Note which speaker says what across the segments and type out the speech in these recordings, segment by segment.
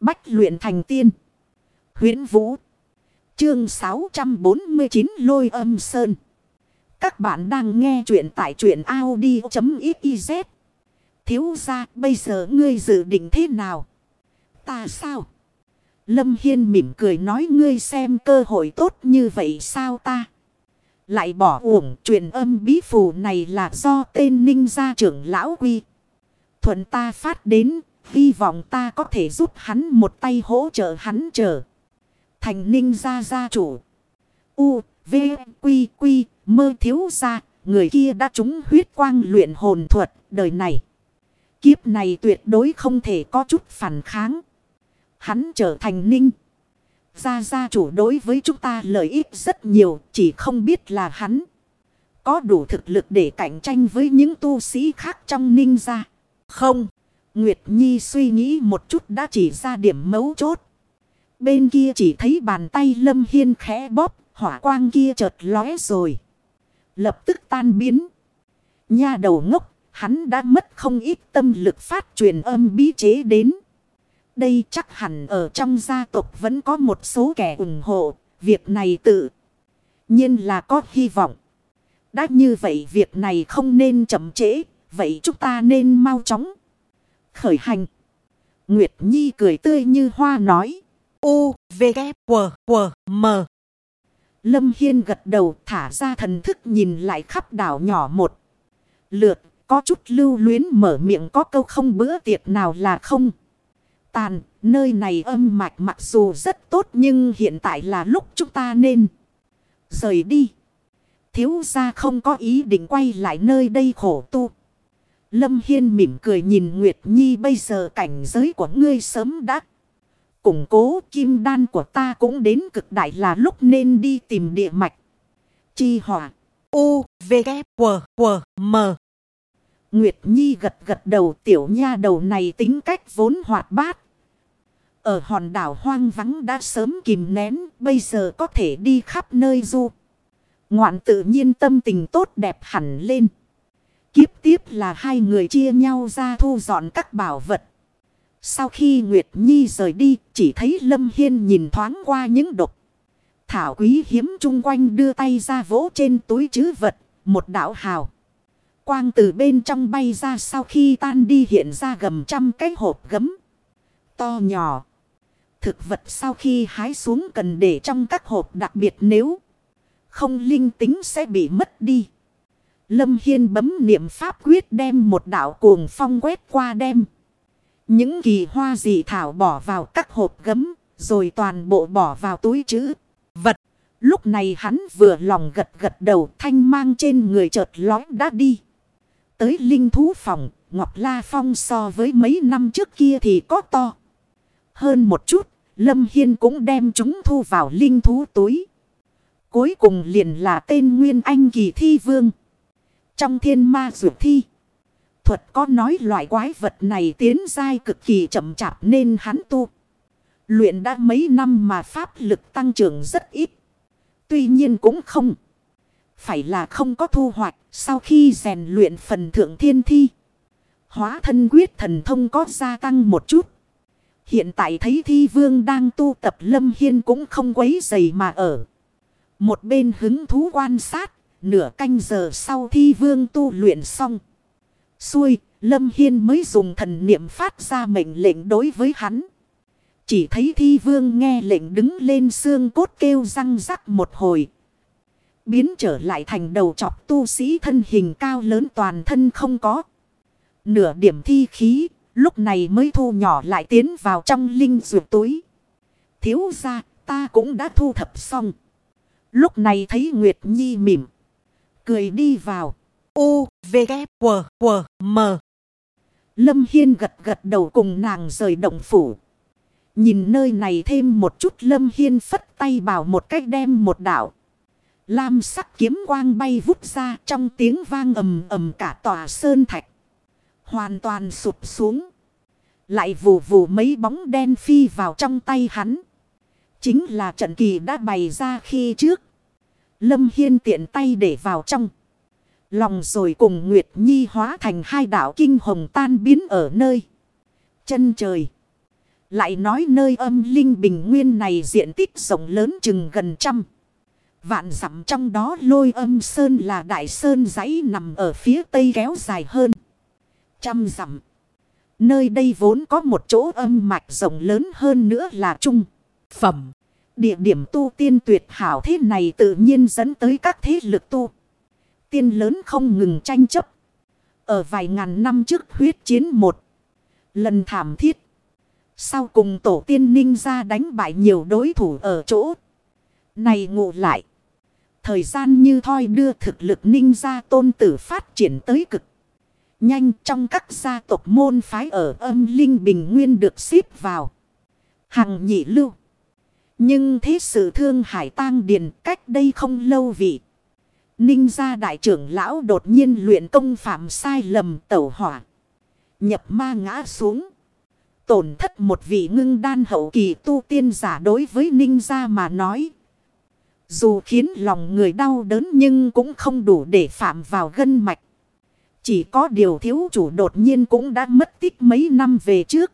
Speaker 1: Bách luyện thành tiên. huyễn Vũ. Chương 649 Lôi âm Sơn. Các bạn đang nghe truyện tại truyện Audi.xyz. Thiếu ra bây giờ ngươi dự định thế nào? Ta sao? Lâm Hiên mỉm cười nói ngươi xem cơ hội tốt như vậy sao ta? Lại bỏ uổng truyền âm bí phù này là do tên ninh gia trưởng lão quy. Thuận ta phát đến, hy vọng ta có thể giúp hắn một tay hỗ trợ hắn trở. Thành ninh gia gia chủ. U, V, Quy, Quy, mơ thiếu gia, người kia đã trúng huyết quang luyện hồn thuật đời này. Kiếp này tuyệt đối không thể có chút phản kháng. Hắn trở thành ninh. Gia gia chủ đối với chúng ta lợi ích rất nhiều, chỉ không biết là hắn. Có đủ thực lực để cạnh tranh với những tu sĩ khác trong ninh gia. Không, Nguyệt Nhi suy nghĩ một chút đã chỉ ra điểm mấu chốt. Bên kia chỉ thấy bàn tay Lâm Hiên khẽ bóp, hỏa quang kia chợt lóe rồi. Lập tức tan biến. Nha đầu ngốc, hắn đã mất không ít tâm lực phát truyền âm bí chế đến. Đây chắc hẳn ở trong gia tộc vẫn có một số kẻ ủng hộ. Việc này tự nhiên là có hy vọng. Đã như vậy việc này không nên chậm trễ. Vậy chúng ta nên mau chóng. Khởi hành. Nguyệt Nhi cười tươi như hoa nói. U, V, K, W, W, M. Lâm Hiên gật đầu thả ra thần thức nhìn lại khắp đảo nhỏ một. Lượt, có chút lưu luyến mở miệng có câu không bữa tiệc nào là không. Tàn, nơi này âm mạch mặc dù rất tốt nhưng hiện tại là lúc chúng ta nên rời đi. Thiếu gia không có ý định quay lại nơi đây khổ tu. Lâm Hiên mỉm cười nhìn Nguyệt Nhi bây giờ cảnh giới của ngươi sớm đã. Củng cố kim đan của ta cũng đến cực đại là lúc nên đi tìm địa mạch. Chi hỏa. U, V, K, W, W, M. Nguyệt Nhi gật gật đầu tiểu nha đầu này tính cách vốn hoạt bát. Ở hòn đảo hoang vắng đã sớm kìm nén, bây giờ có thể đi khắp nơi du. Ngoạn tự nhiên tâm tình tốt đẹp hẳn lên. Kiếp tiếp là hai người chia nhau ra thu dọn các bảo vật. Sau khi Nguyệt Nhi rời đi, chỉ thấy Lâm Hiên nhìn thoáng qua những độc. Thảo quý hiếm chung quanh đưa tay ra vỗ trên túi chứ vật, một đạo hào. Quang từ bên trong bay ra sau khi tan đi hiện ra gầm trăm cái hộp gấm. To nhỏ. Thực vật sau khi hái xuống cần để trong các hộp đặc biệt nếu không linh tính sẽ bị mất đi. Lâm Hiên bấm niệm pháp quyết đem một đạo cuồng phong quét qua đem. Những kỳ hoa dị thảo bỏ vào các hộp gấm, rồi toàn bộ bỏ vào túi chữ vật. Lúc này hắn vừa lòng gật gật đầu thanh mang trên người chợt lói đã đi. Tới linh thú phòng, Ngọc La Phong so với mấy năm trước kia thì có to. Hơn một chút, Lâm Hiên cũng đem chúng thu vào linh thú túi. Cuối cùng liền là tên Nguyên Anh Kỳ Thi Vương. Trong thiên ma dược thi. Thuật có nói loại quái vật này tiến dai cực kỳ chậm chạp nên hắn tu. Luyện đã mấy năm mà pháp lực tăng trưởng rất ít. Tuy nhiên cũng không. Phải là không có thu hoạch sau khi rèn luyện phần thượng thiên thi. Hóa thân quyết thần thông có gia tăng một chút. Hiện tại thấy thi vương đang tu tập lâm hiên cũng không quấy dày mà ở. Một bên hứng thú quan sát, nửa canh giờ sau thi vương tu luyện xong. Xuôi, lâm hiên mới dùng thần niệm phát ra mệnh lệnh đối với hắn. Chỉ thấy thi vương nghe lệnh đứng lên xương cốt kêu răng rắc một hồi. Biến trở lại thành đầu chọc tu sĩ thân hình cao lớn toàn thân không có. Nửa điểm thi khí, lúc này mới thu nhỏ lại tiến vào trong linh ruột túi. Thiếu ra, ta cũng đã thu thập xong. Lúc này thấy Nguyệt Nhi mỉm. Cười đi vào. U, V, K, W, W, M. Lâm Hiên gật gật đầu cùng nàng rời động phủ. Nhìn nơi này thêm một chút Lâm Hiên phất tay bảo một cách đem một đảo. Lam sắc kiếm quang bay vút ra trong tiếng vang ầm ầm cả tòa sơn thạch. Hoàn toàn sụp xuống. Lại vù vù mấy bóng đen phi vào trong tay hắn. Chính là trận kỳ đã bày ra khi trước. Lâm Hiên tiện tay để vào trong. Lòng rồi cùng Nguyệt Nhi hóa thành hai đảo kinh hồng tan biến ở nơi. Chân trời. Lại nói nơi âm linh bình nguyên này diện tích rộng lớn chừng gần trăm. Vạn dặm trong đó lôi âm sơn là đại sơn dãy nằm ở phía tây kéo dài hơn. Trăm dặm. Nơi đây vốn có một chỗ âm mạch rộng lớn hơn nữa là trung. Phẩm. Địa điểm tu tiên tuyệt hảo thế này tự nhiên dẫn tới các thế lực tu. Tiên lớn không ngừng tranh chấp. Ở vài ngàn năm trước huyết chiến một. Lần thảm thiết. Sau cùng tổ tiên ninh ra đánh bại nhiều đối thủ ở chỗ. Này ngộ lại. Thời gian như thoi đưa thực lực ninh ra tôn tử phát triển tới cực. Nhanh trong các gia tộc môn phái ở âm linh bình nguyên được xếp vào. Hằng nhị lưu. Nhưng thế sự thương hải tang điền, cách đây không lâu vị. Ninh gia đại trưởng lão đột nhiên luyện công phạm sai lầm tẩu hỏa. Nhập ma ngã xuống. Tổn thất một vị ngưng đan hậu kỳ tu tiên giả đối với ninh gia mà nói. Dù khiến lòng người đau đớn nhưng cũng không đủ để phạm vào gân mạch. Chỉ có điều thiếu chủ đột nhiên cũng đã mất tích mấy năm về trước.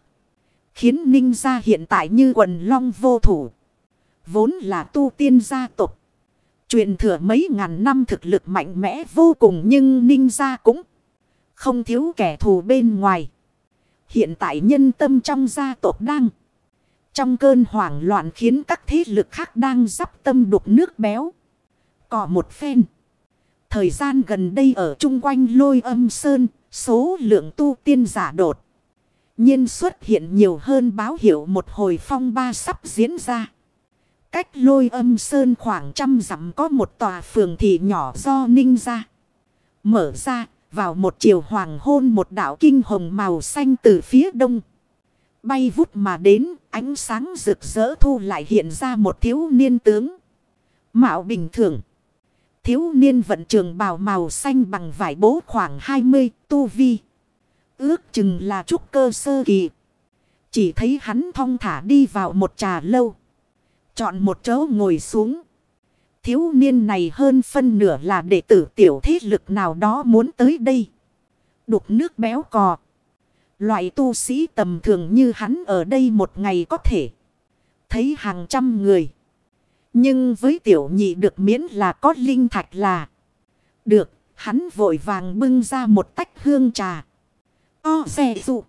Speaker 1: Khiến ninh gia hiện tại như quần long vô thủ. Vốn là tu tiên gia tộc. Truyền thừa mấy ngàn năm thực lực mạnh mẽ vô cùng nhưng ninh gia cũng không thiếu kẻ thù bên ngoài. Hiện tại nhân tâm trong gia tộc đang trong cơn hoảng loạn khiến các thế lực khác đang dắp tâm đục nước béo. Có một phen. Thời gian gần đây ở chung quanh lôi âm sơn, số lượng tu tiên giả đột. nhiên xuất hiện nhiều hơn báo hiệu một hồi phong ba sắp diễn ra. Cách lôi âm sơn khoảng trăm dặm có một tòa phường thị nhỏ do ninh ra. Mở ra, vào một chiều hoàng hôn một đảo kinh hồng màu xanh từ phía đông. Bay vút mà đến, ánh sáng rực rỡ thu lại hiện ra một thiếu niên tướng. Mạo bình thường. Thiếu niên vận trường bào màu xanh bằng vải bố khoảng 20 tu vi. Ước chừng là trúc cơ sơ kỳ. Chỉ thấy hắn thong thả đi vào một trà lâu. Chọn một chỗ ngồi xuống. Thiếu niên này hơn phân nửa là đệ tử tiểu thế lực nào đó muốn tới đây. Đục nước béo cò. Loại tu sĩ tầm thường như hắn ở đây một ngày có thể. Thấy hàng trăm người. Nhưng với tiểu nhị được miễn là có linh thạch là. Được, hắn vội vàng bưng ra một tách hương trà. O xe dụng.